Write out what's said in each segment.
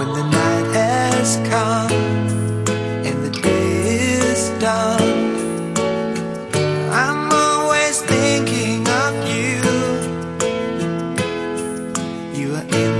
When the night has come and the day is done, I'm always thinking of you. You are in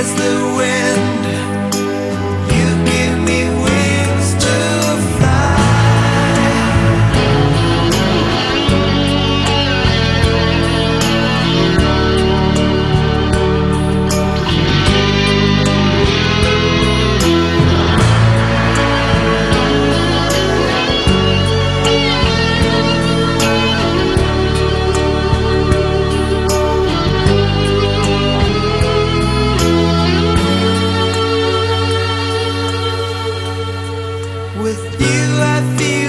as the wind. With you I feel